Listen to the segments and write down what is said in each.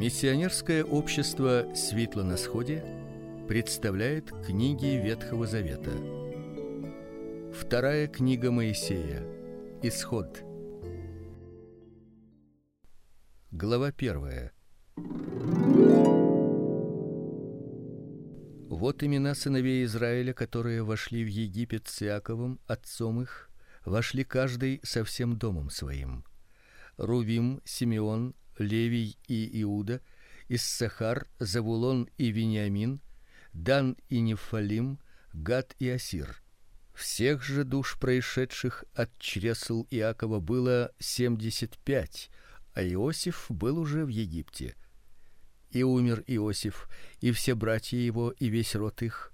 Миссионерское общество Светло на сходе представляет книги Ветхого Завета. Вторая книга Моисея. Исход. Глава 1. Вот имена сыновей Израиля, которые вошли в Египет с Иаковом, отцом их, вошли каждый со всем домом своим. Рувим, Симеон, Левий и Иуда, Иссахар, Завулон и Вениамин, Дан и Нефалим, Гад и Асир. Всех же душ происшедших от чресл Иакова было семьдесят пять, а Иосиф был уже в Египте. И умер Иосиф, и все братья его, и весь род их,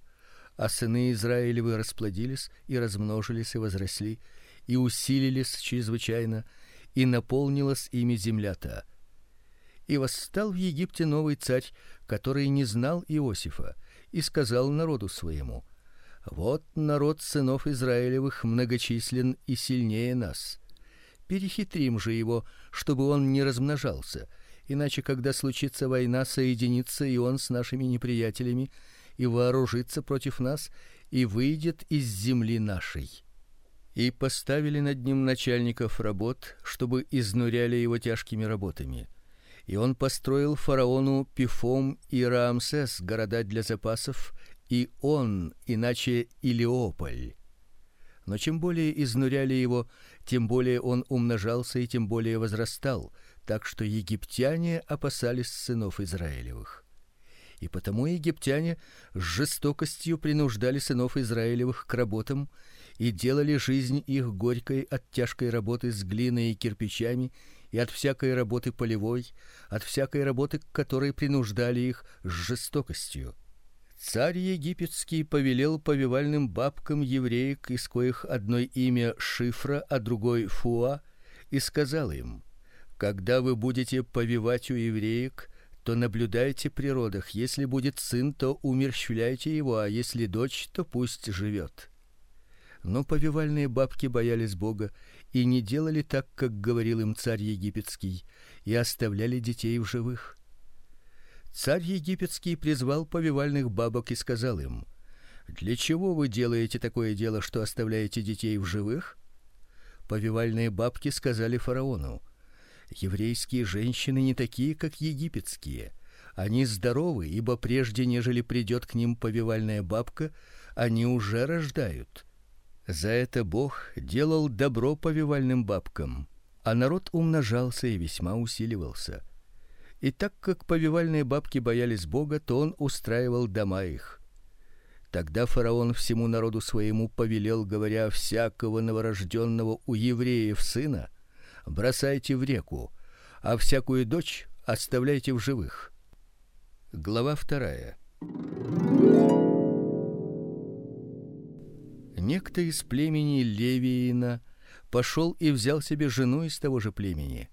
а сыны Израилевы расплодились и размножились и возросли, и усилились чрезвычайно, и наполнилась ими земля-то и восстал в Египте новый царь, который не знал Иосифа, и сказал народу своему: Вот народ сынов Израилевых многочислен и сильнее нас. Перехитрим же его, чтобы он не размножался, иначе когда случится война, соединится и он с нашими неприятелями и вооружится против нас и выйдет из земли нашей. И поставили над ним начальников работ, чтобы изнуряли его тяжкими работами и он построил фараону Пифом и Рамсес города для запасов, и он, иначе Илиополь. Но чем более изнуряли его, тем более он умножался и тем более возрастал, так что египтяне опасались сынов Израилевых. И потому египтяне с жестокостью принуждали сынов Израилевых к работам и делали жизнь их горькой от тяжкой работы с глиной и кирпичами и от всякой работы полевой, от всякой работы, к которой принуждали их с жестокостью. Царь египетский повелел повивальным бабкам евреек, из коих одной имя Шифра, а другой Фуа, и сказал им: когда вы будете повивать у евреек, то наблюдайте при родах. Если будет сын, то умерщвляйте его, а если дочь, то пусть живет. Но повивальные бабки боялись Бога и не делали так, как говорил им царь египетский, и оставляли детей в живых. Царь египетский призвал повивальных бабок и сказал им: "Для чего вы делаете такое дело, что оставляете детей в живых?" Повивальные бабки сказали фараону: "Еврейские женщины не такие, как египетские. Они здоровы, ибо прежде нежели придет к ним повивальная бабка, они уже рождают. За это Бог делал добро повивальным бабкам, а народ умножался и весьма усиливался. И так как повивальные бабки боялись Бога, то он устраивал дома их. Тогда фараон всему народу своему повелел, говоря: всякого новорожденного у евреев сына бросайте в реку, а всякую дочь оставляйте в живых. Глава вторая. Некто из племени Левиина пошел и взял себе жену из того же племени.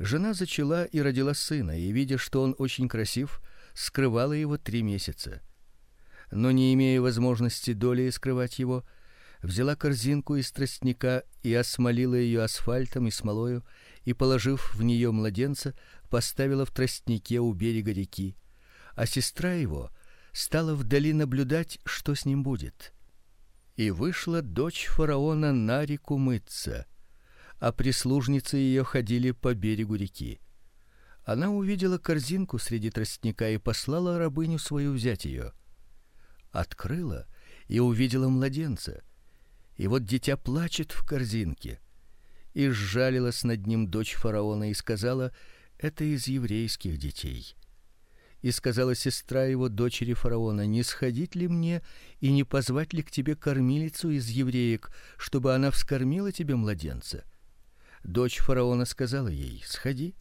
Жена зачала и родила сына, и видя, что он очень красив, скрывала его три месяца. Но не имея возможности доли скрывать его, взяла корзинку из тростника и осмолила ее асфальтом и смолою, и положив в нее младенца, поставила в тростнике у берега реки. А сестра его стала вдали наблюдать, что с ним будет и вышла дочь фараона на реку мыться, а прислужницы ее ходили по берегу реки. Она увидела корзинку среди тростника и послала рабыню свою взять ее. Открыла и увидела младенца. И вот дитя плачет в корзинке. И сжалилась над ним дочь фараона и сказала: "Это из еврейских детей". И сказала сестра его дочери фараона: "Не сходить ли мне и не позвать ли к тебе кормилицу из евреек, чтобы она вскормила тебе младенца?" Дочь фараона сказала ей: "Сходи".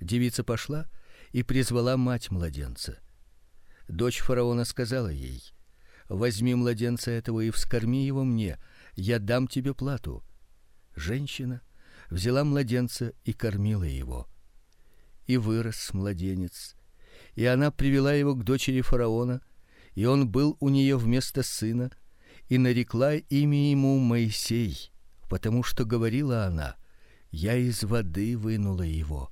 Девица пошла и призвала мать младенца. Дочь фараона сказала ей: "Возьми младенца этого и вскорми его мне, я дам тебе плату". Женщина взяла младенца и кормила его. И вырос младенец и она привела его к дочери фараона, и он был у нее вместо сына, и нарекла имя ему Моисей, потому что говорила она: я из воды вынула его.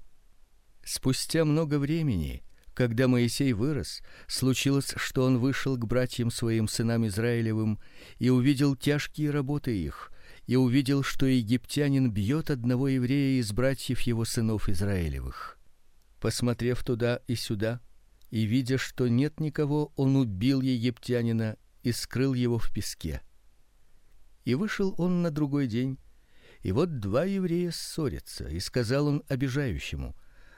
Спустя много времени, когда Моисей вырос, случилось, что он вышел к братьям своим сынам Израилевым и увидел тяжкие работы их, и увидел, что египтянин бьет одного еврея из братьев его сынов Израилевых. Посмотрев туда и сюда, и видя, что нет никого, он убил египтянина и скрыл его в песке. И вышел он на другой день, и вот два еврея ссорятся, и сказал он обижающему: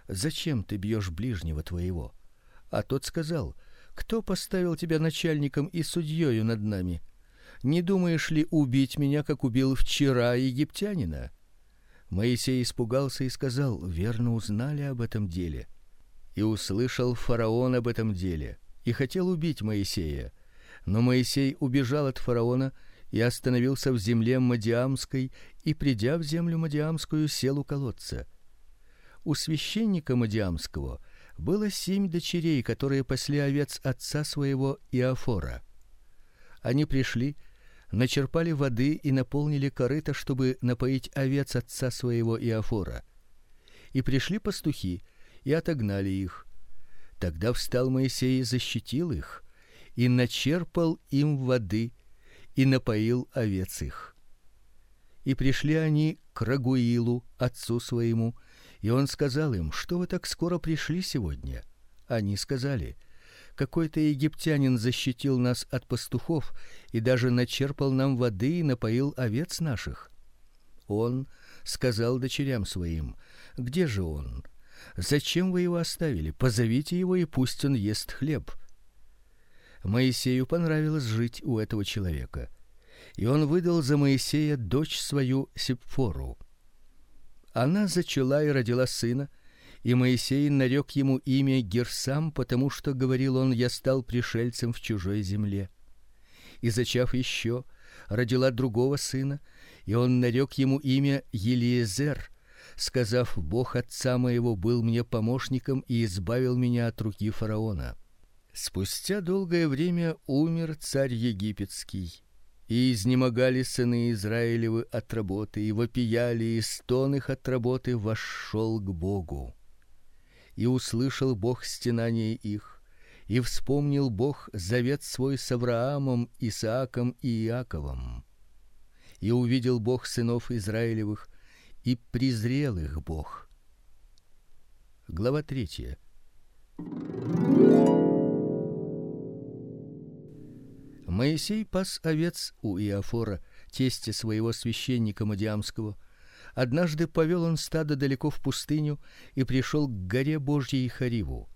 Зачем ты бьешь ближнего твоего? А тот сказал: Кто поставил тебя начальником и судьей над нами? Не думаешь ли убить меня, как убил вчера египтянина? Моисей испугался и сказал: Верно узнали об этом деле. И услышал фараон об этом деле и хотел убить Моисея. Но Моисей убежал от фараона и остановился в земле Мадиамской и придя в землю Мадиамскую, сел у колодца у священника Мадиамского было семь дочерей, которые пасли овец отца своего Иофора. Они пришли, начерпали воды и наполнили корыто, чтобы напоить овец отца своего Иофора. И пришли пастухи и отогнали их. Тогда встал Моисей и защитил их, и начерпал им воды и напоил овец их. И пришли они к Рагуилу, отцу своему, и он сказал им: "Что вы так скоро пришли сегодня?" Они сказали: "Какой-то египтянин защитил нас от пастухов и даже начерпал нам воды и напоил овец наших". Он сказал дочерям своим: "Где же он? Зачем вы его оставили? Позовите его и пусть он ест хлеб". Моисею понравилось жить у этого человека, и он выдал за Моисея дочь свою Сепфору. Она зачала и родила сына, и Моисей нарек ему имя Герсам, потому что говорил он: я стал пришельцем в чужой земле. И зачав еще, родила другого сына, и он нарек ему имя Елиезер, сказав: Бог отца моего был мне помощником и избавил меня от руки фараона. Спустя долгое время умер царь египетский. И изнемогали сыны Израилевы от работы, и вопияли, и стон их от работы вошел к Богу. И услышал Бог стенание их, и вспомнил Бог завет свой с Авраамом, Исааком и Иаковом. И увидел Бог сынов Израилевых, и презрел их Бог. Глава третья. Моисей пас овец у Иофора, тестя своего священника Мадиамского. Однажды повел он стадо далеко в пустыню и пришел к горе Божьей Хариву.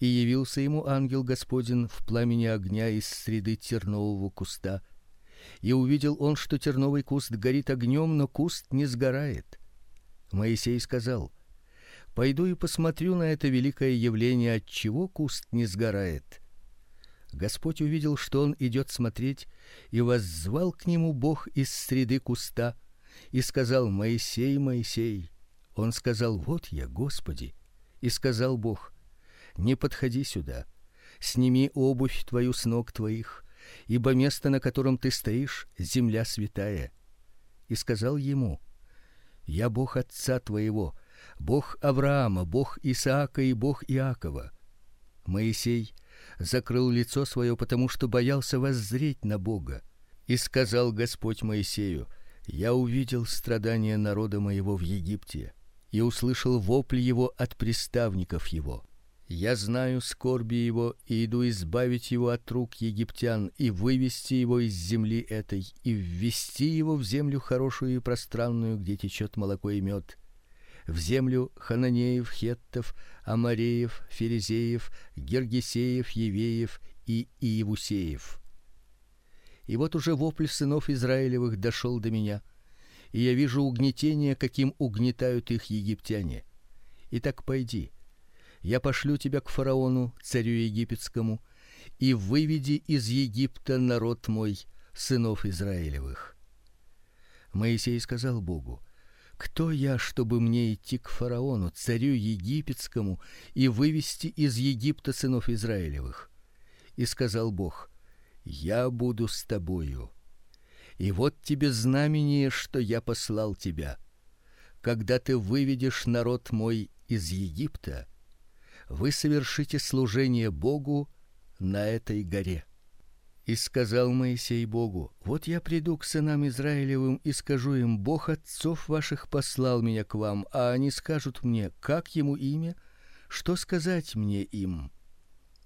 И явился ему ангел Господин в пламени огня из среды тернового куста. И увидел он, что терновый куст горит огнем, но куст не сгорает. Моисей сказал: Пойду и посмотрю на это великое явление, от чего куст не сгорает. Господь увидел, что он идет смотреть, и воззвал к нему Бог из среды куста и сказал: "Моисей, Моисей". Он сказал: "Вот я, Господи". И сказал Бог: "Не подходи сюда. Сними обувь твою с ног твоих, ибо место, на котором ты стоишь, земля святая". И сказал ему: "Я Бог отца твоего, Бог Авраама, Бог Исаака и Бог Иакова". Моисей закрыл лицо свое, потому что боялся воззреть на Бога. И сказал Господь Моисею: Я увидел страдания народа моего в Египте и услышал вопль его от приставников его. Я знаю скорби его и иду избавить его от рук египтян и вывести его из земли этой и ввести его в землю хорошую и пространную, где течет молоко и мед, в землю хананеев, хеттов, амореев, ферезеев, гергесеев, евеев и иевусеев. И вот уже вопль сынов Израилевых дошел до меня, и я вижу угнетение, каким угнетают их египтяне. Итак, пойди. Я пошлю тебя к фараону, царю египетскому, и выведи из Египта народ мой, сынов Израилевых. Моисей сказал Богу: кто я, чтобы мне идти к фараону, царю египетскому, и вывести из Египта сынов Израилевых? И сказал Бог: Я буду с тобою. И вот тебе знамение, что я послал тебя. Когда ты выведешь народ мой из Египта, вы совершите служение Богу на этой горе. И сказал Моисей Богу: Вот я приду к сынам Израилевым и скажу им: Бог отцов ваших послал меня к вам, а они скажут мне: как ему имя? Что сказать мне им?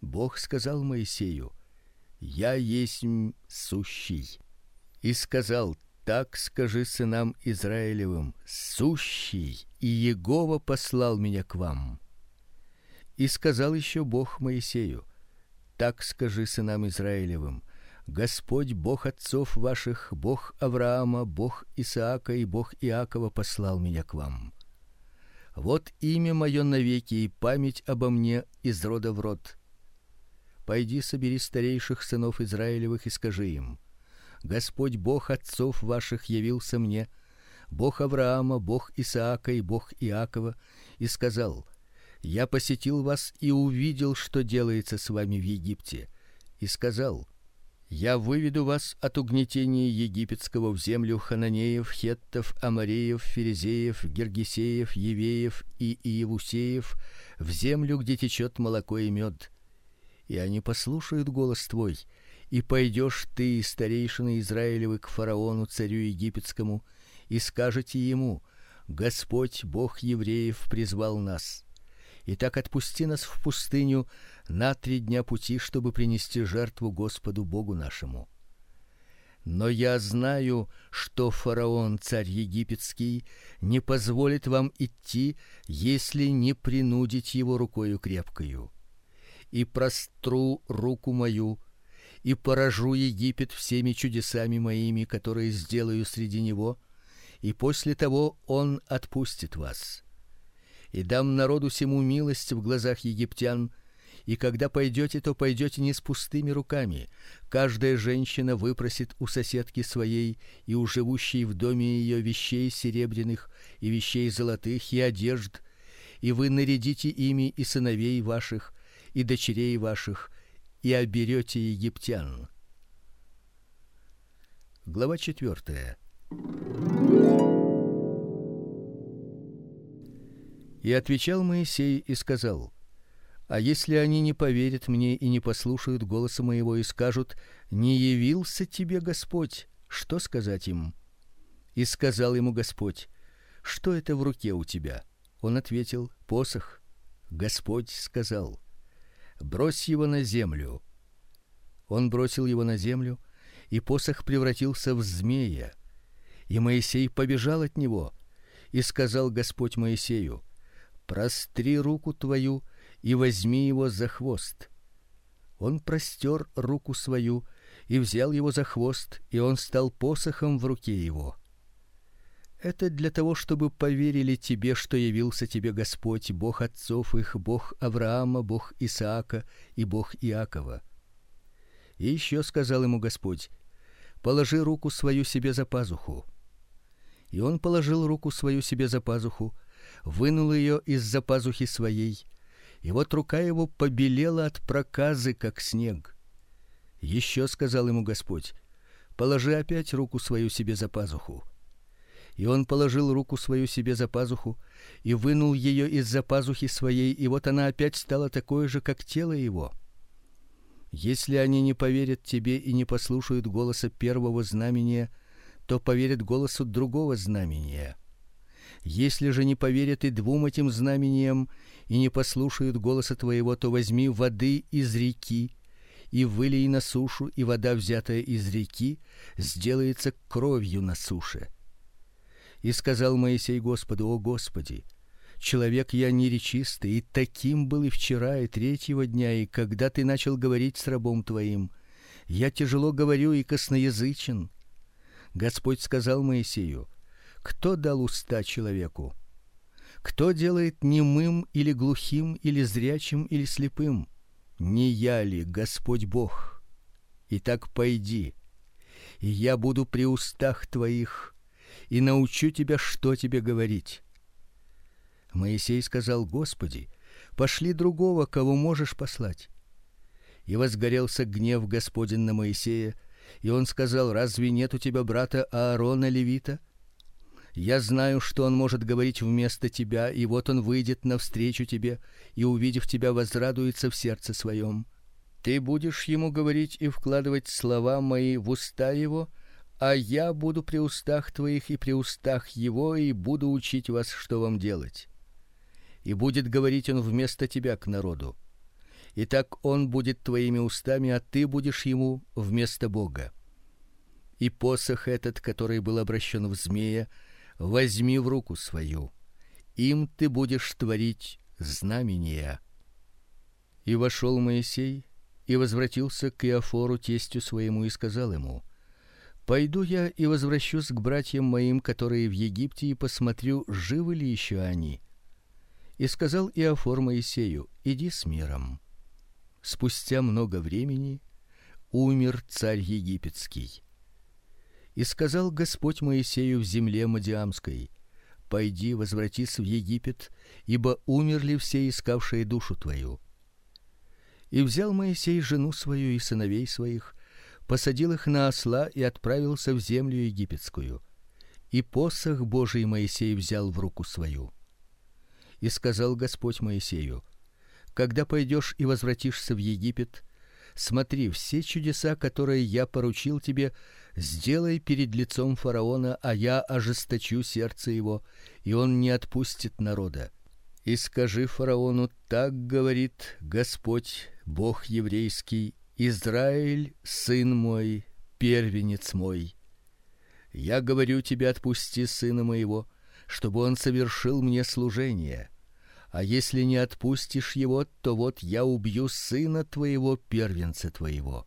Бог сказал Моисею: Я есть сущий. И сказал: Так скажи сынам Израилевым: Сущий, и Егова послал меня к вам. И сказал еще Бог Моисею: Так скажи сынам Израилевым: Господь Бог отцов ваших, Бог Авраама, Бог Исаака и Бог Иакова послал меня к вам. Вот имя мое навеки и память обо мне из рода в род. Пойди собери старейших сынов Израилевых и скажи им: Господь Бог отцов ваших явился мне, Бог Авраама, Бог Исаака и Бог Иакова, и сказал: Я посетил вас и увидел, что делается с вами в Египте, и сказал: я выведу вас от угнетения египетского в землю хананеев, хеттов, амореев, ферезеев, гергесеев, евеев и иевусеев, в землю, где течет молоко и мед. И они послушают голос твой, и пойдешь ты, старейшины Израилевы, к фараону царю египетскому, и скажете ему: Господь Бог евреев призвал нас. И так отпусти нас в пустыню на три дня пути, чтобы принести жертву Господу Богу нашему. Но я знаю, что фараон, царь египетский, не позволит вам идти, если не принудить его рукою крепкою. И простру руку мою и поражу Египет всеми чудесами моими, которые сделаю среди него, и после того он отпустит вас и дам народу сему милость в глазах египтян, и когда пойдете, то пойдете не с пустыми руками. Каждая женщина выпросит у соседки своей и у живущей в доме ее вещей серебряных и вещей золотых и одежд, и вы нарядите ими и сыновей ваших, и дочерей ваших, и оберете египтян. Глава четвертая. И отвечал Моисей и сказал: А если они не поверят мне и не послушают голоса моего и скажут: не явился тебе Господь, что сказать им? И сказал ему Господь: Что это в руке у тебя? Он ответил: Посох. Господь сказал: Брось его на землю. Он бросил его на землю, и посох превратился в змея. И Моисей побежал от него, и сказал Господь Моисею: простри руку твою и возьми его за хвост. Он простер руку свою и взял его за хвост, и он стал посохом в руке его. Это для того, чтобы поверили тебе, что явился тебе Господь, Бог отцов их, Бог Авраама, Бог Исаака и Бог Иакова. И еще сказал ему Господь: положи руку свою себе за пазуху. И он положил руку свою себе за пазуху, вынул ее из-за пазухи своей, и вот рука его побелела от проказы, как снег. Еще сказал ему Господь: положи опять руку свою себе за пазуху. И он положил руку свою себе за пазуху и вынул ее из-за пазухи своей, и вот она опять стала такой же, как тело его. Если они не поверят тебе и не послушают голоса первого знамения, то поверят голосу другого знамения. Если же не поверят и двум этим знамениям и не послушают голоса твоего, то возьми воды из реки и вылей на сушу, и вода, взятая из реки, сделается кровью на суше. И сказал Моисей Господу: О Господи, человек я неречистый, и таким был и вчера, и третьего дня, и когда ты начал говорить с рабом твоим, я тяжело говорю и косноязычен. Господь сказал Моисею: кто дал уста человеку? Кто делает немым или глухим или зрячим или слепым? Не я ли, Господь Бог? Итак, пойди, и я буду при устах твоих и научу тебя, что тебе говорить. Моисей сказал: Господи, пошли другого, кого можешь послать. И возгорелся гнев Господень на Моисея, и он сказал: Разве нет у тебя брата Аарона левита? Я знаю, что он может говорить вместо тебя, и вот он выйдет навстречу тебе и увидев тебя возрадуется в сердце своем. Ты будешь ему говорить и вкладывать слова мои в уста его, а я буду при устах твоих и при устах его и буду учить вас, что вам делать. И будет говорить он вместо тебя к народу. И так он будет твоими устами, а ты будешь ему вместо Бога. И посох этот, который был обращен в змея, возьми в руку свою. Им ты будешь творить знамения. И вошел Моисей и возвратился к Иофору тестю своему и сказал ему: Пойду я и возвращусь к братьям моим, которые в Египте, и посмотрю, живы ли еще они. И сказал Иофор Моисею: Иди с миром. Спустя много времени умер царь египетский. И сказал Господь Моисею в земле Мадиамской: Пойди, возвратись в Египет, ибо умерли все искавшие душу твою. И взял Моисей жену свою и сыновей своих, посадил их на осла и отправился в землю египетскую. И посох Божий Моисей взял в руку свою. И сказал Господь Моисею: Когда пойдешь и возвратишься в Египет, смотри, все чудеса, которые я поручил тебе, сделай перед лицом фараона, а я ожесточу сердце его, и он не отпустит народа. И скажи фараону: так говорит Господь, Бог еврейский, Израиль, сын мой, первенец мой. Я говорю тебе: отпусти сына моего, чтобы он совершил мне служение. А если не отпустишь его, то вот я убью сына твоего, первенца твоего.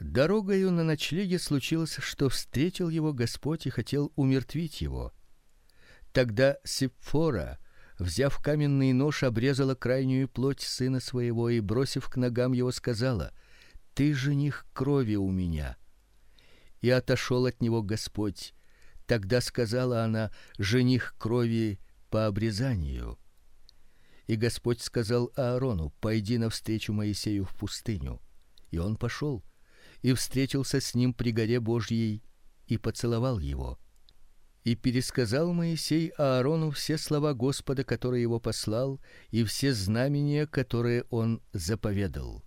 Дорогою на ночлеге случилось, что встретил его Господь и хотел умертвить его. Тогда Сепфора, взяв каменный нож, обрезала крайнюю плоть сына своего и бросив к ногам его, сказала: "Ты жених крови у меня". И отошел от него Господь. Тогда сказала она: "Жених крови по обрезанию". И Господь сказал Аарону: "Пойди навстречу Моисею в пустыню". И он пошел и встретился с ним при горе Божьей и поцеловал его. И пересказал Моисей Аарону все слова Господа, которые его послал, и все знамения, которые он заповедал.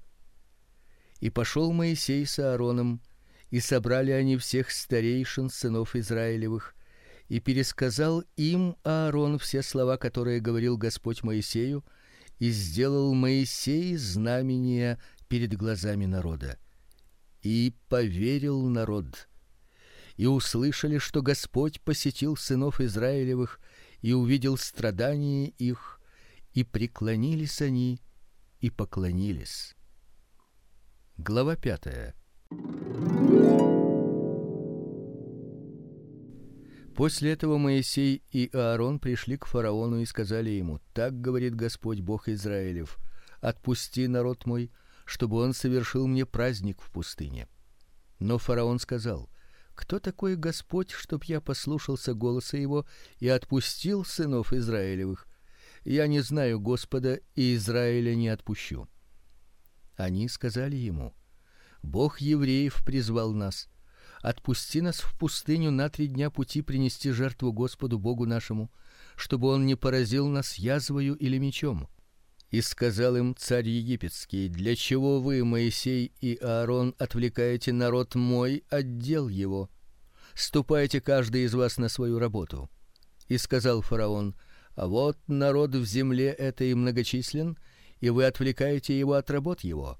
И пошел Моисей с Аароном, и собрали они всех старейшин сынов Израилевых, и пересказал им Аарон все слова, которые говорил Господь Моисею, и сделал Моисей знамения перед глазами народа. И поверил народ. И услышали, что Господь посетил сынов Израилевых и увидел страдания их, и преклонились они и поклонились. Глава пятая. После этого Моисей и Аарон пришли к фараону и сказали ему: "Так говорит Господь Бог Израилев: отпусти народ мой, чтобы он совершил мне праздник в пустыне". Но фараон сказал: "Кто такой Господь, чтоб я послушался голоса его и отпустил сынов Израилевых? Я не знаю Господа, и Израиля не отпущу". Они сказали ему: "Бог евреев призвал нас: отпусти нас в пустыню на три дня пути принести жертву Господу Богу нашему, чтобы он не поразил нас язвою или мечом. И сказал им царь египетский: Для чего вы, Моисей и Аарон, отвлекаете народ мой от дел его? Ступайте каждый из вас на свою работу. И сказал фараон: А вот народ в земле этой многочислен, и вы отвлекаете его от работ его.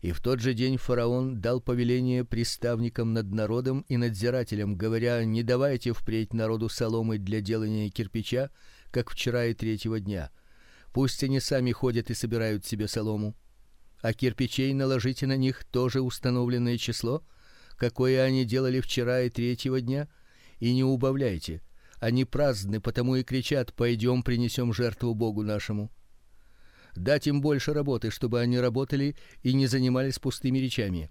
И в тот же день фараон дал повеление приставникам над народом и надзирателям, говоря: "Не давайте впредь народу соломы для делания кирпича, как вчера и третьего дня. Пусть они сами ходят и собирают себе солому, а кирпичей наложите на них тоже установленное число, какое они делали вчера и третьего дня, и не убавляйте. Они праздны, потому и кричат: пойдем принесем жертву Богу нашему" дать им больше работы, чтобы они работали и не занимались пустыми речами.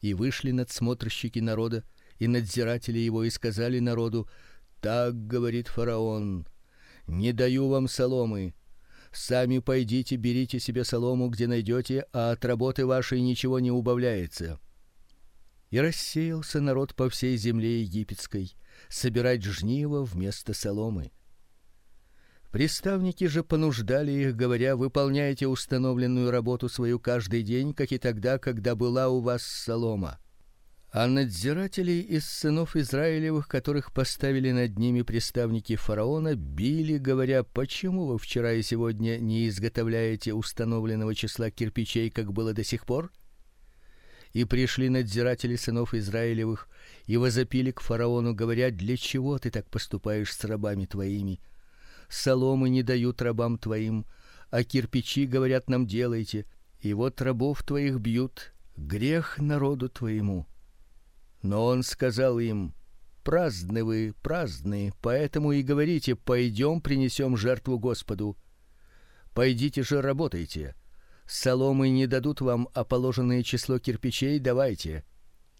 И вышли надсмотрщики народа и надзиратели его и сказали народу: так говорит фараон: не даю вам соломы. Сами пойдите, берите себе солому, где найдете, а от работы вашей ничего не убавляется. И рассеялся народ по всей земле египетской, собирать жниво вместо соломы. Приставники же понуждали их, говоря: "Выполняйте установленную работу свою каждый день, как и тогда, когда была у вас солома". А надзирателей из сынов Израилевых, которых поставили над ними приставники фараона, били, говоря: "Почему вы вчера и сегодня не изготовляете установленного числа кирпичей, как было до сих пор?" И пришли надзиратели сынов Израилевых и возопили к фараону, говоря: "Для чего ты так поступаешь с рабами твоими? Соломы не дают рабам твоим, а кирпичи говорят нам делайте, и вот рабов твоих бьют, грех народу твоему". Но он сказал им: праздны вы, праздны, поэтому и говорите: пойдем принесем жертву Господу. Пойдите же работайте. Соломы не дадут вам, а положенное число кирпичей давайте.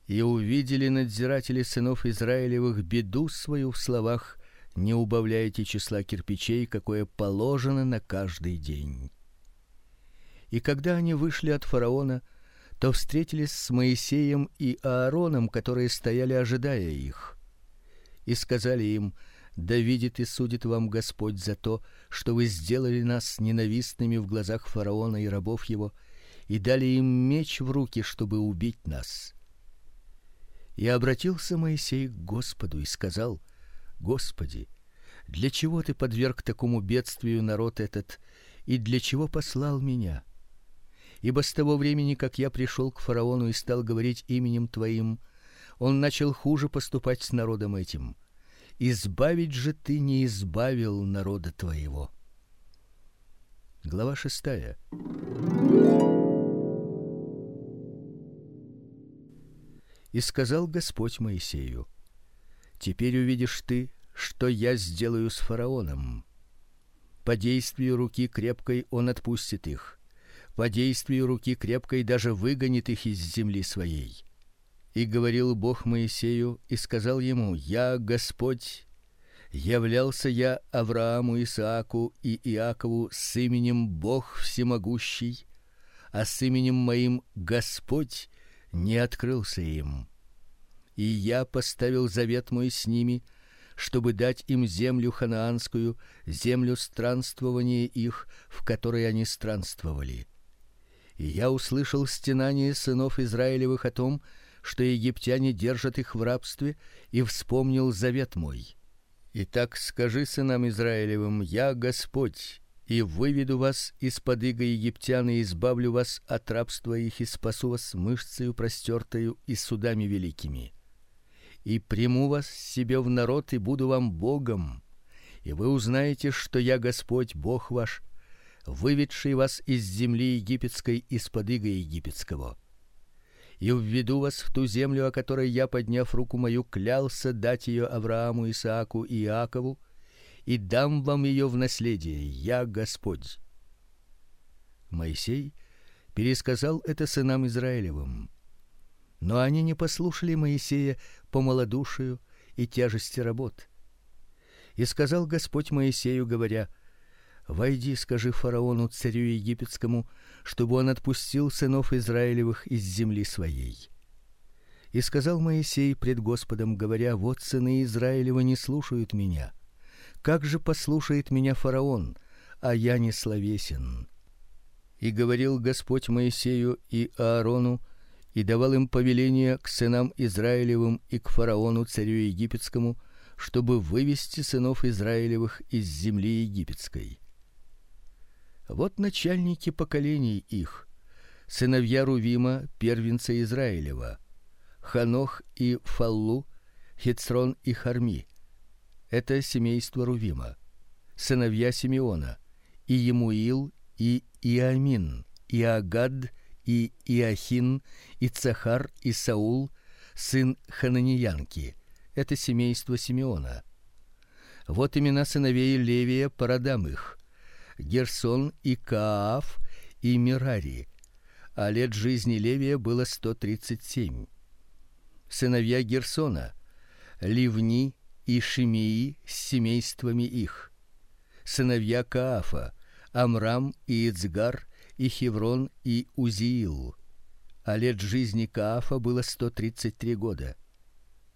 И увидели надзиратели сынов Израилевых беду свою в словах: не убавляйте числа кирпичей, какое положено на каждый день. И когда они вышли от фараона, то встретились с Моисеем и Аароном, которые стояли ожидая их. И сказали им: да видит и судит вам Господь за то, что вы сделали нас ненавистными в глазах фараона и рабов его, и дали им меч в руки, чтобы убить нас. И обратился Моисей к Господу и сказал: Господи, для чего ты подверг такому бедствию народ этот, и для чего послал меня? Ибо с того времени, как я пришел к фараону и стал говорить именем твоим, он начал хуже поступать с народом этим. Избавить же ты не избавил народа твоего. Глава шестая. И сказал Господь Моисею: Теперь увидишь ты, что я сделаю с фараоном. По действию руки крепкой он отпустит их по действию руки крепкой даже выгонит их из земли своей. И говорил Бог Моисею и сказал ему: Я Господь, являлся я Аврааму, Исааку и Иакову с именем Бог всемогущий, а с именем моим Господь не открылся им. И я поставил завет мой с ними, чтобы дать им землю ханаанскую, землю странствования их, в которой они странствовали и я услышал стенание сынов Израилевых о том, что египтяне держат их в рабстве, и вспомнил завет мой. Итак, скажи сынам Израилевым: я Господь, и выведу вас из-под иго египтян и избавлю вас от рабства их и спасу вас мышцею простертою и судами великими. И приму вас себе в народ и буду вам Богом. И вы узнаете, что я Господь, Бог ваш, выведший вас из земли египетской из-под ига египетского. И введу вас в ту землю, о которой я, подняв руку мою, клялся дать ее Аврааму, Исааку и Иакову, и дам вам ее в наследие. Я Господь. Моисей пересказал это сынам Израилевым. Но они не послушали Моисея по малодушию и тяжести работ. И сказал Господь Моисею, говоря: Войди, скажи фараону царю египетскому, чтобы он отпустил сынов Израилевых из земли своей. И сказал Моисей пред Господом, говоря: Вот сыны Израилевы не слушают меня. Как же послушает меня фараон, а я не словесен? И говорил Господь Моисею и Аарону, и давал им повеление к сынам Израилевым и к фараону царю египетскому, чтобы вывести сынов Израилевых из земли египетской. Вот начальники поколений их: сыновья Рувима, первенца Израилева, Ханох и Фаллу, Хицрон и Харми. Это семейство Рувима. Сыновья Симеона: Иемуил и Иамин, и Агад и Иахин, и Цахар и Саул, сын Хананиянки. Это семейство Симеона. Вот имена сыновей Левия по родам их: Герсон и Кааф и Мирари. А лет жизни Левия было сто тридцать семь. Сыновья Герсона: Ливни и Шимии с семействами их. Сыновья Каафа: Амрам и Ицгар и Хеврон и Узиил. А лет жизни Каафа было сто тридцать три года.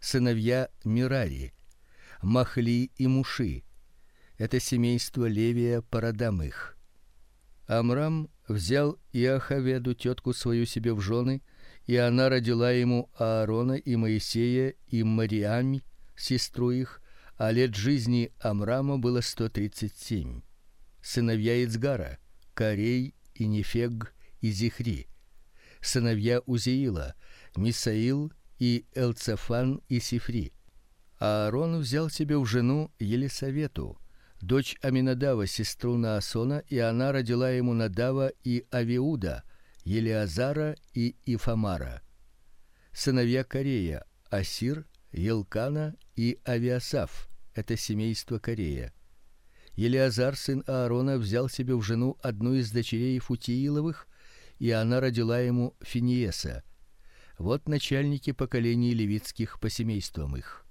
Сыновья Мирари: Махли и Муши. Это семейство Левия их. Амрам взял Иохаведу тетку свою себе в жены, и она родила ему Аарона и Моисея и Мариам, сестру их, а лет жизни Амрама было сто тридцать семь. Сыновья Ицгара: Карей и Нефег и Зихри. Сыновья Узиила: Мисаил и Элцафан и Сифри. Аарон взял себе в жену Елисавету, дочь Аминадава, сестру Наасона, и она родила ему Надава и Авиуда, Елиазара и Ифамара. Сыновья Корея: Асир, Елкана и Авиасаф. Это семейство Корея. Елиазар сын Аарона взял себе в жену одну из дочерей Футииловых, и она родила ему Финиеса. Вот начальники поколений левитских по семействам их.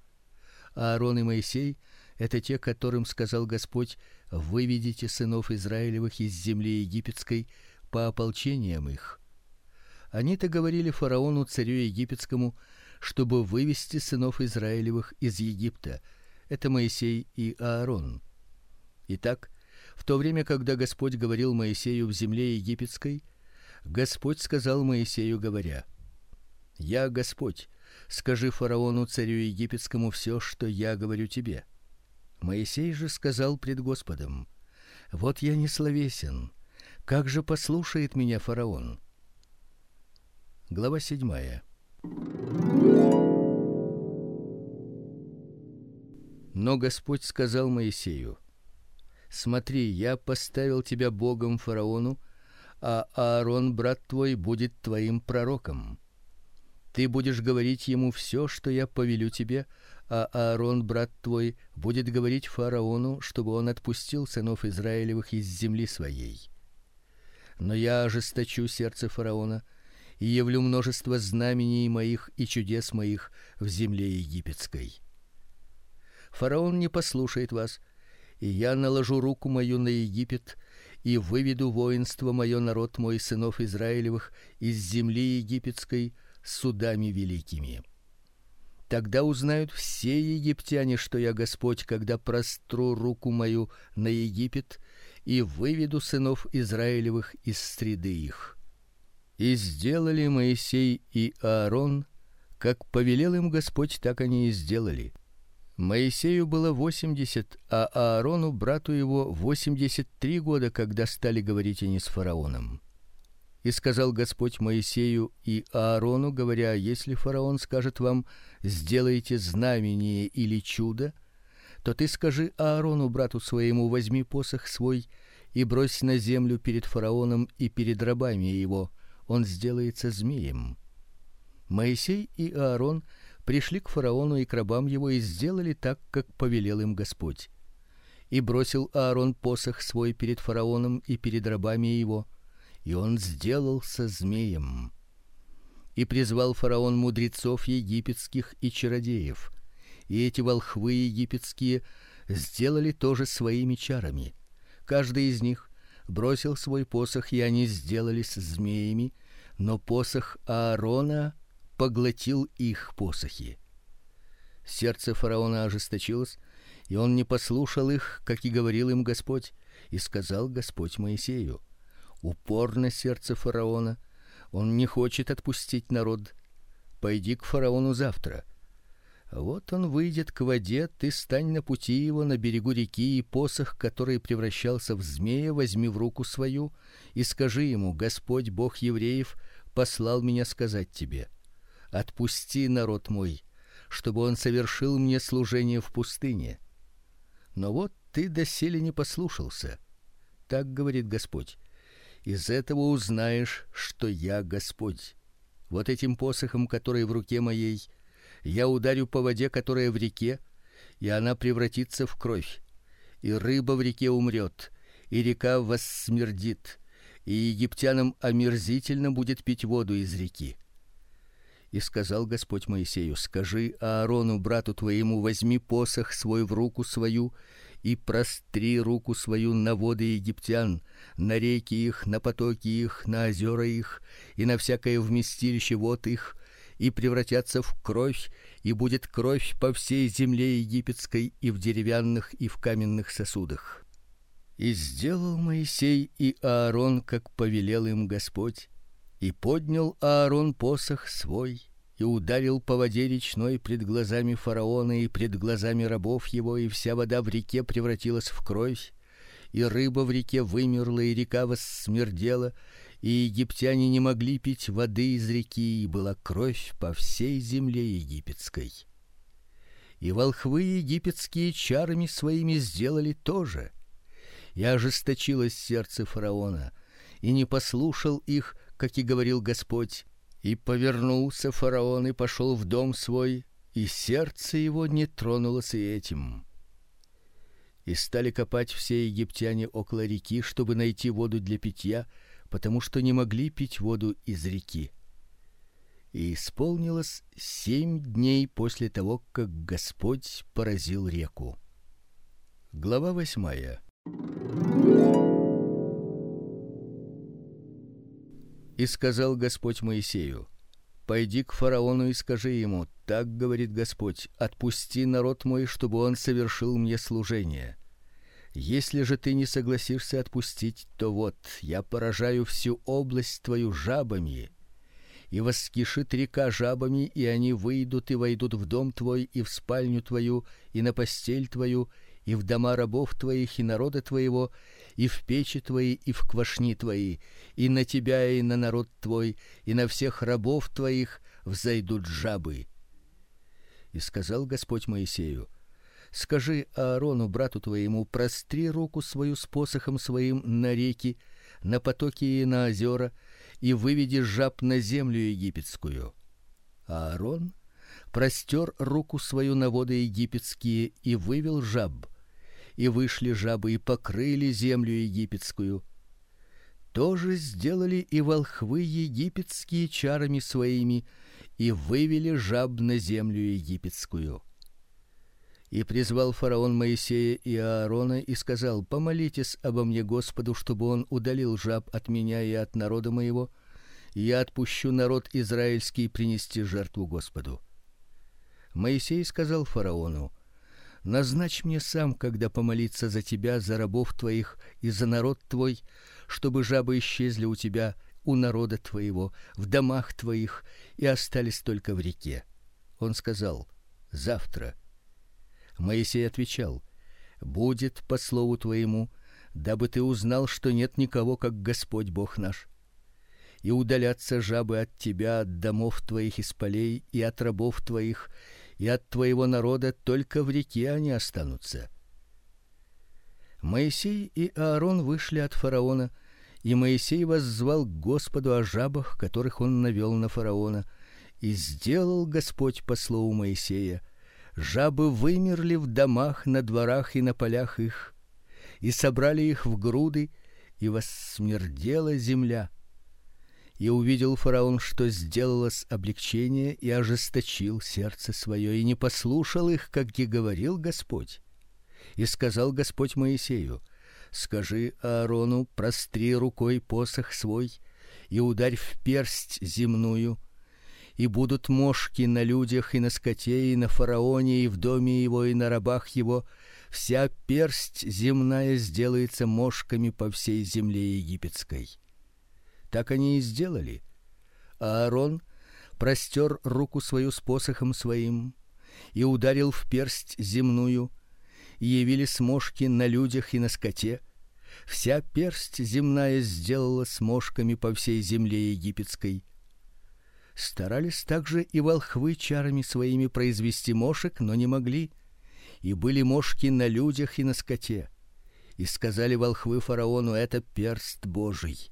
Аарон и Моисей это те, которым сказал Господь: "Выведите сынов Израилевых из земли египетской по ополчениям их". Они-то говорили фараону царю египетскому, чтобы вывести сынов Израилевых из Египта. Это Моисей и Аарон. Итак, в то время, когда Господь говорил Моисею в земле египетской, Господь сказал Моисею, говоря: "Я Господь, скажи фараону царю египетскому все, что я говорю тебе". Моисей же сказал пред Господом: "Вот я не словесен, как же послушает меня фараон?" Глава седьмая. Но Господь сказал Моисею: Смотри, я поставил тебя богом фараону, а Аарон брат твой будет твоим пророком. Ты будешь говорить ему все, что я повелю тебе, а Аарон брат твой будет говорить фараону, чтобы он отпустил сынов Израилевых из земли своей. Но я ожесточу сердце фараона и явлю множество знамений моих и чудес моих в земле египетской. Фараон не послушает вас, и я наложу руку мою на Египет и выведу воинство мое народ мой сынов Израилевых из земли египетской судами великими. Тогда узнают все египтяне, что я Господь, когда простру руку мою на Египет и выведу сынов Израилевых из среды их. И сделали Моисей и Аарон, как повелел им Господь, так они и сделали. Моисею было восемьдесят, а Аарону брату его восемьдесят три года, когда стали говорить они с фараоном. И сказал Господь Моисею и Аарону, говоря: если фараон скажет вам: "Сделайте знамение или чудо", то ты скажи Аарону брату своему: "Возьми посох свой и брось на землю перед фараоном и перед рабами его, он сделается змеем". Моисей и Аарон пришли к фараону и к рабам его и сделали так, как повелел им Господь. И бросил Аарон посох свой перед фараоном и перед рабами его, и он сделался змеем. И призвал фараон мудрецов египетских и чародеев. И эти волхвы египетские сделали тоже своими чарами. Каждый из них бросил свой посох, и они сделались змеями, но посох Аарона поглотил их посохи. Сердце фараона ожесточилось, и он не послушал их, как и говорил им Господь, и сказал Господь Моисею: Упорно сердце фараона, он не хочет отпустить народ. Пойди к фараону завтра. Вот он выйдет к воде, ты стань на пути его на берегу реки, и посох, который превращался в змея, возьми в руку свою и скажи ему: Господь Бог евреев послал меня сказать тебе: отпусти народ мой, чтобы он совершил мне служение в пустыне. Но вот ты доселе не послушался. Так говорит Господь. Из этого узнаешь, что я Господь. Вот этим посохом, который в руке моей, я ударю по воде, которая в реке, и она превратится в кровь. И рыба в реке умрет, и река воссмердит, и египтянам омерзительно будет пить воду из реки. И сказал Господь Моисею: Скажи Аарону брату твоему: возьми посох свой в руку свою и простри руку свою на воды египтян, на реки их, на потоки их, на озера их и на всякое вместилище вод их, и превратятся в кровь, и будет кровь по всей земле египетской и в деревянных и в каменных сосудах. И сделал Моисей и Аарон, как повелел им Господь, и поднял Аарон посох свой и ударил по воде речной пред глазами фараона и пред глазами рабов его, и вся вода в реке превратилась в кровь, и рыба в реке вымерла, и река воссмердела, и египтяне не могли пить воды из реки, и была кровь по всей земле египетской. И волхвы египетские чарами своими сделали то же. И ожесточилось сердце фараона, и не послушал их, как и говорил Господь, и повернулся фараон и пошел в дом свой, и сердце его не тронулось и этим. И стали копать все египтяне около реки, чтобы найти воду для питья, потому что не могли пить воду из реки. И исполнилось семь дней после того, как Господь поразил реку. Глава восьмая. И сказал Господь Моисею: Пойди к фараону и скажи ему: так говорит Господь: отпусти народ мой, чтобы он совершил мне служение. Если же ты не согласишься отпустить, то вот я поражаю всю область твою жабами, и воскишит река жабами, и они выйдут и войдут в дом твой и в спальню твою и на постель твою и в дома рабов твоих и народа твоего, и в печи твои, и в квашни твои, и на тебя и на народ твой, и на всех рабов твоих взойдут жабы. И сказал Господь Моисею: Скажи Аарону брату твоему: простри руку свою с посохом своим на реки, на потоки и на озера, и выведи жаб на землю египетскую. Аарон простер руку свою на воды египетские и вывел жаб и вышли жабы и покрыли землю египетскую. То же сделали и волхвы египетские чарами своими и вывели жаб на землю египетскую. И призвал фараон Моисея и Аарона и сказал: "Помолитесь обо мне Господу, чтобы он удалил жаб от меня и от народа моего, и я отпущу народ израильский принести жертву Господу". Моисей сказал фараону: Назначь мне сам, когда помолиться за тебя, за рабов твоих и за народ твой, чтобы жабы исчезли у тебя, у народа твоего, в домах твоих и остались только в реке. Он сказал: завтра. Моисей отвечал: будет по слову твоему, дабы ты узнал, что нет никого, как Господь Бог наш. И удалятся жабы от тебя, от домов твоих из полей и от рабов твоих, и от твоего народа только в реке они останутся. Моисей и Аарон вышли от фараона, и Моисей воззвал к Господу о жабах, которых он навел на фараона, и сделал Господь по слову Моисея. Жабы вымерли в домах, на дворах и на полях их, и собрали их в груды, и воссмердела земля и увидел фараон, что сделалось облегчение, и ожесточил сердце свое и не послушал их, как и говорил Господь. И сказал Господь Моисею: Скажи Аарону: простри рукой посох свой и ударь в персть земную, и будут мошки на людях и на скоте и на фараоне и в доме его и на рабах его, вся персть земная сделается мошками по всей земле египетской. Так они и сделали. А Аарон простер руку свою с посохом своим и ударил в персть земную, и явились мошки на людях и на скоте. Вся персть земная сделала мошками по всей земле египетской. Старались также и волхвы чарами своими произвести мошек, но не могли. И были мошки на людях и на скоте. И сказали волхвы фараону: "Это перст Божий".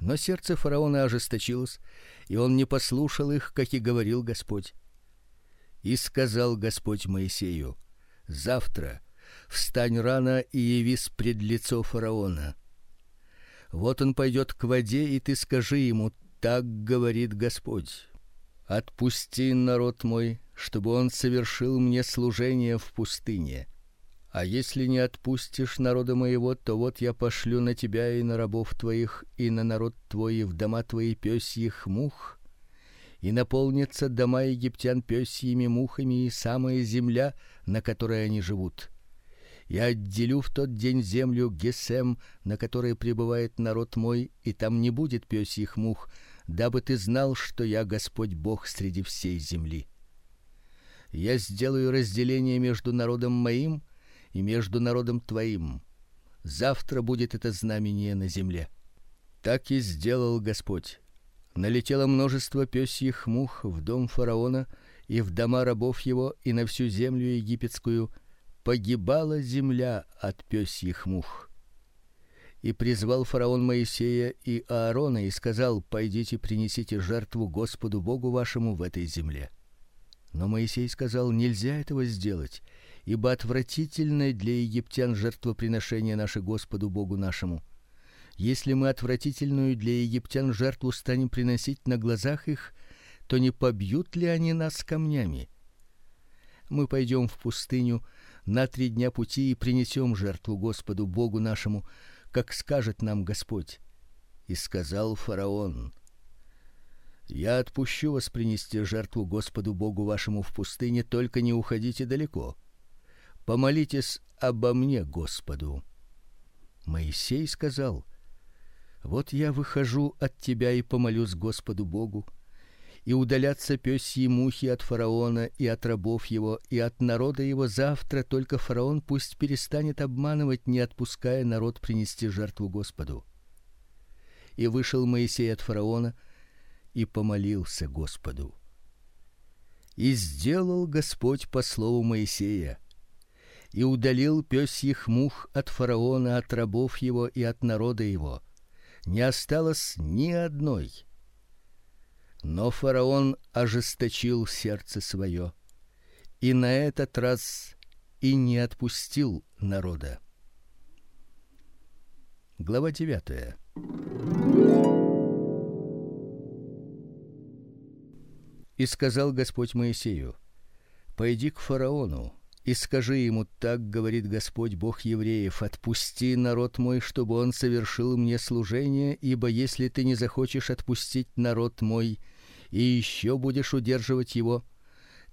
Но сердце фараона ожесточилось, и он не послушал их, как и говорил Господь. И сказал Господь Моисею: Завтра встань рано и явись пред лицо фараона. Вот он пойдет к воде, и ты скажи ему: так говорит Господь: Отпусти народ мой, чтобы он совершил мне служение в пустыне. А если не отпустишь народа моего, то вот я пошлю на тебя и на рабов твоих и на народ твой и в дома твои пёсьих мух, и наполнится дома египтян пёсьими мухами и самая земля, на которой они живут. Я отделю в тот день землю Гесем, на которой пребывает народ мой, и там не будет пёсьих мух, дабы ты знал, что я Господь Бог среди всей земли. Я сделаю разделение между народом моим и между народом твоим. Завтра будет это знамение на земле. Так и сделал Господь. Налетело множество пёсьих мух в дом фараона и в дома рабов его и на всю землю египетскую погибала земля от пёсьих мух. И призвал фараон Моисея и Аарона и сказал: "Пойдите, принесите жертву Господу Богу вашему в этой земле". Но Моисей сказал: "Нельзя этого сделать, ибо отвратительное для египтян жертвоприношение наше Господу Богу нашему. Если мы отвратительную для египтян жертву станем приносить на глазах их, то не побьют ли они нас камнями? Мы пойдем в пустыню на три дня пути и принесем жертву Господу Богу нашему, как скажет нам Господь. И сказал фараон: Я отпущу вас принести жертву Господу Богу вашему в пустыне, только не уходите далеко. Помолитесь обо мне Господу. Моисей сказал: Вот я выхожу от тебя и помолюсь Господу Богу и удалятся пёсьи мухи от фараона и от рабов его и от народа его завтра, только фараон пусть перестанет обманывать, не отпуская народ принести жертву Господу. И вышел Моисей от фараона и помолился Господу. И сделал Господь по слову Моисея, и удалил пёсьих мух от фараона, от рабов его и от народа его. Не осталось ни одной но фараон ожесточил сердце свое и на этот раз и не отпустил народа. Глава 9. И сказал Господь Моисею: Пойди к фараону и скажи ему: так говорит Господь Бог евреев: отпусти народ мой, чтобы он совершил мне служение, ибо если ты не захочешь отпустить народ мой, и еще будешь удерживать его,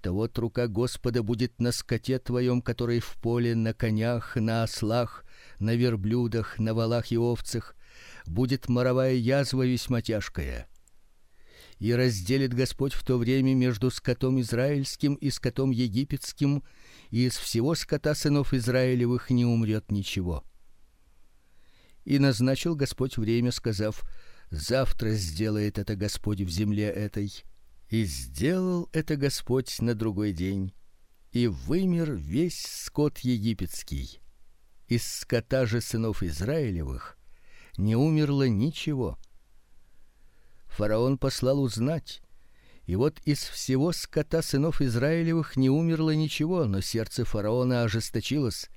то вот рука Господа будет на скоте твоем, который в поле, на конях, на ослах, на верблюдах, на волах и овцах, будет моровая язва весьма тяжкая. И разделит Господь в то время между скотом израильским и скотом египетским, и из всего скота сынов Израилевых не умрет ничего. И назначил Господь время, сказав: Завтра сделает это Господь в земле этой. И сделал это Господь на другой день, и вымер весь скот египетский. Из скота же сынов Израилевых не умерло ничего. Фараон послал узнать, и вот из всего скота сынов Израилевых не умерло ничего, но сердце фараона ожесточилось,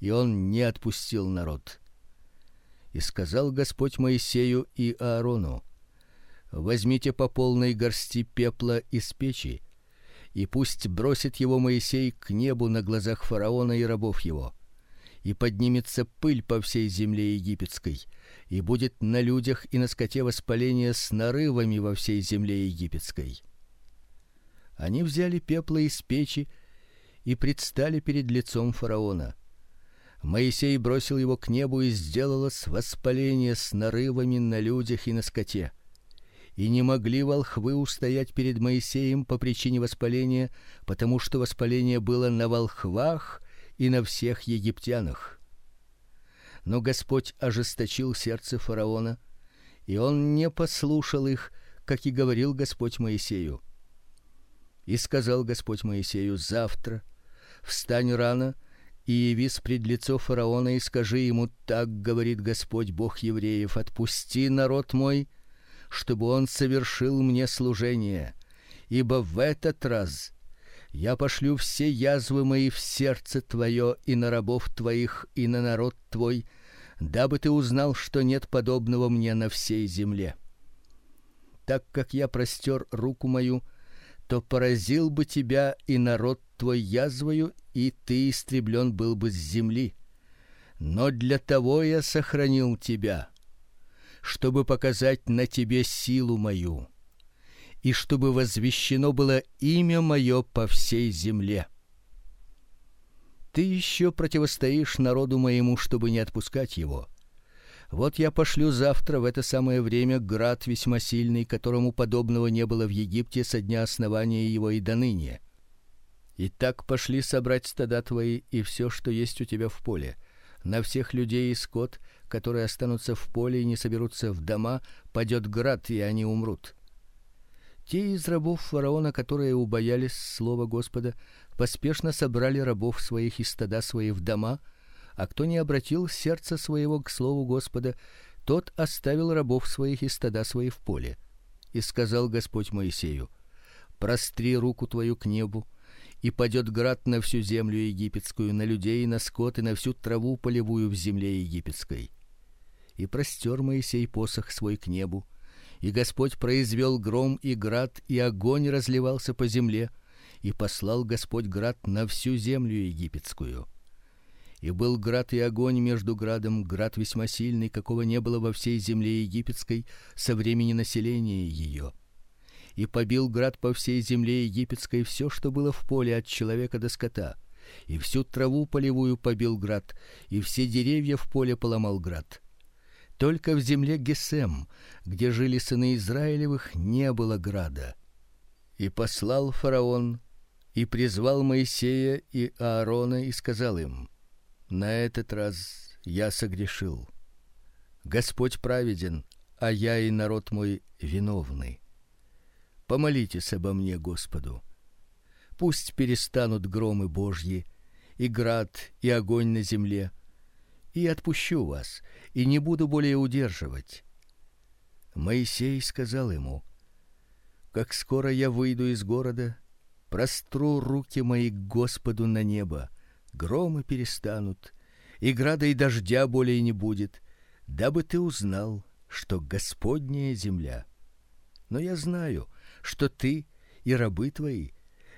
и он не отпустил народ. И сказал Господь Моисею и Аарону: Возьмите по полной горсти пепла из печи, и пусть бросит его Моисей к небу на глазах фараона и рабов его. И поднимется пыль по всей земле египетской, и будет на людях и на скоте воспаление с нарывами во всей земле египетской. Они взяли пепла из печи и предстали перед лицом фараона. Моисей бросил его к небу, и сделалось воспаление с нарывами на людях и на скоте. И не могли волхвы устоять перед Моисеем по причине воспаления, потому что воспаление было на волхвах и на всех египтянах. Но Господь ожесточил сердце фараона, и он не послушал их, как и говорил Господь Моисею. И сказал Господь Моисею: "Завтра встань рано и явись пред лицо фараона и скажи ему: так говорит Господь Бог евреев: отпусти народ мой, чтобы он совершил мне служение, ибо в этот раз я пошлю все язвы мои в сердце твое и на рабов твоих и на народ твой, дабы ты узнал, что нет подобного мне на всей земле. Так как я простер руку мою, то поразил бы тебя и народ твой язвою, и ты истреблен был бы с земли. Но для того я сохранил тебя, чтобы показать на тебе силу мою. и чтобы возвещено было имя мое по всей земле. Ты еще противостоишь народу моему, чтобы не отпускать его. Вот я пошлю завтра в это самое время град весьма сильный, которому подобного не было в Египте со дня основания его и до ныне. И так пошли собрать стада твои и все, что есть у тебя в поле, на всех людей и скот, которые останутся в поле и не соберутся в дома, падет град, и они умрут. Те из рабов фараона, которые убоялись слова Господа, поспешно собрали рабов своих и стада свои в дома, а кто не обратил сердце своего к слову Господа, тот оставил рабов своих и стада свои в поле. И сказал Господь Моисею: Простри руку твою к небу, и падет град на всю землю египетскую, на людей, на скот и на всю траву полевую в земле египетской. И простер Моисей посох свой к небу, и Господь произвел гром и град, и огонь разливался по земле, и послал Господь град на всю землю египетскую. И был град и огонь между градом, град весьма сильный, какого не было во всей земле египетской со времени населения ее. И побил град по всей земле египетской все, что было в поле от человека до скота, и всю траву полевую побил град, и все деревья в поле поломал град только в земле Гесем, где жили сыны Израилевых, не было града. И послал фараон и призвал Моисея и Аарона и сказал им: На этот раз я согрешил. Господь праведен, а я и народ мой виновны. Помолитесь обо мне Господу. Пусть перестанут громы Божьи и град и огонь на земле, и отпущу вас, и не буду более удерживать. Моисей сказал ему: Как скоро я выйду из города, простру руки мои к Господу на небо, громы перестанут, и града и дождя более не будет, дабы ты узнал, что Господняя земля. Но я знаю, что ты и рабы твои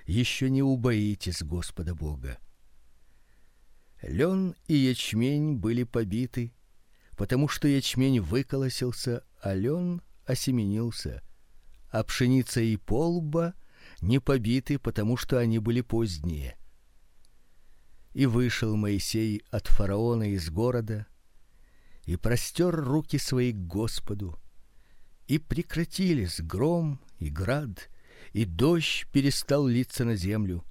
еще не убоитесь Господа Бога. Лен и ячмень были побиты, потому что ячмень выколосился, а лен осеменился, а пшеница и полба не побиты, потому что они были поздние. И вышел Моисей от фараона из города и простер руки свои к Господу, и прекратились гром и град, и дождь перестал литься на землю.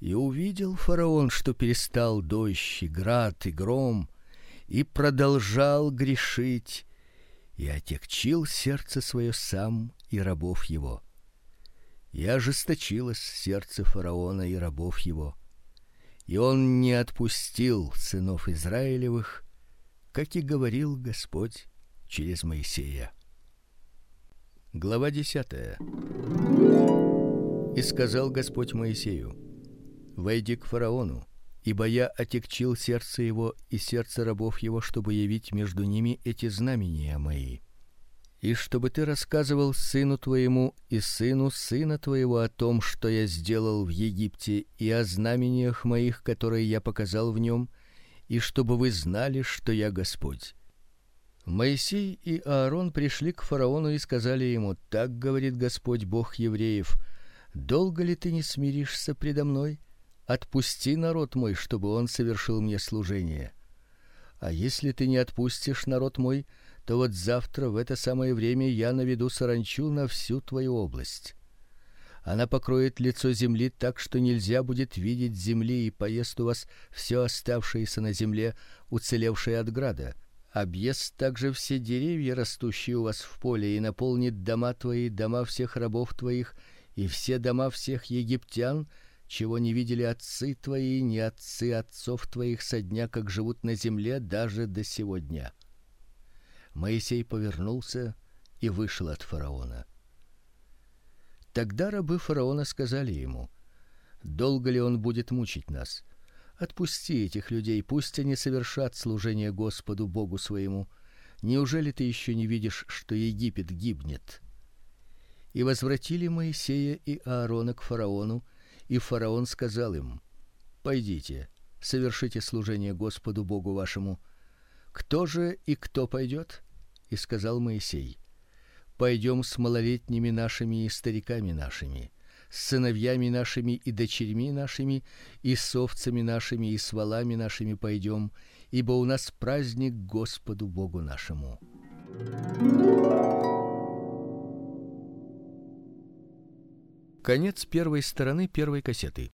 И увидел фараон, что перестал дождь и град и гром, и продолжал грешить, и отягчил сердце свое сам и рабов его. И ожесточилось сердце фараона и рабов его, и он не отпустил сынов Израилевых, как и говорил Господь через Моисея. Глава десятая. И сказал Господь Моисею: Войди к фараону, ибо я отекчил сердце его и сердце рабов его, чтобы явить между ними эти знамения мои. И чтобы ты рассказывал сыну твоему и сыну сына твоего о том, что я сделал в Египте, и о знамениях моих, которые я показал в нем, и чтобы вы знали, что я Господь. Моисей и Аарон пришли к фараону и сказали ему: "Так говорит Господь Бог евреев: долго ли ты не смиришься предо мной?" Отпусти народ мой, чтобы он совершил мне служение. А если ты не отпустишь народ мой, то вот завтра в это самое время я наведу саранчу на всю твою область. Она покроет лицо земли так, что нельзя будет видеть земли, и поест у вас все оставшееся на земле, уцелевшее от града. Объест также все деревья, растущие у вас в поле, и наполнит дома твои, дома всех рабов твоих, и все дома всех египтян, чего не видели отцы твои, ни отцы отцов твоих со дня, как живут на земле, даже до сего дня. Моисей повернулся и вышел от фараона. Тогда рабы фараона сказали ему: "Долго ли он будет мучить нас? Отпусти этих людей, пусть они совершат служение Господу Богу своему. Неужели ты еще не видишь, что Египет гибнет?" И возвратили Моисея и Аарона к фараону, и фараон сказал им: Пойдите, совершите служение Господу Богу вашему. Кто же и кто пойдет? И сказал Моисей: пойдем с малолетними нашими и стариками нашими, с сыновьями нашими и дочерьми нашими, и с овцами нашими и с волами нашими пойдем, ибо у нас праздник Господу Богу нашему. Конец первой стороны первой кассеты.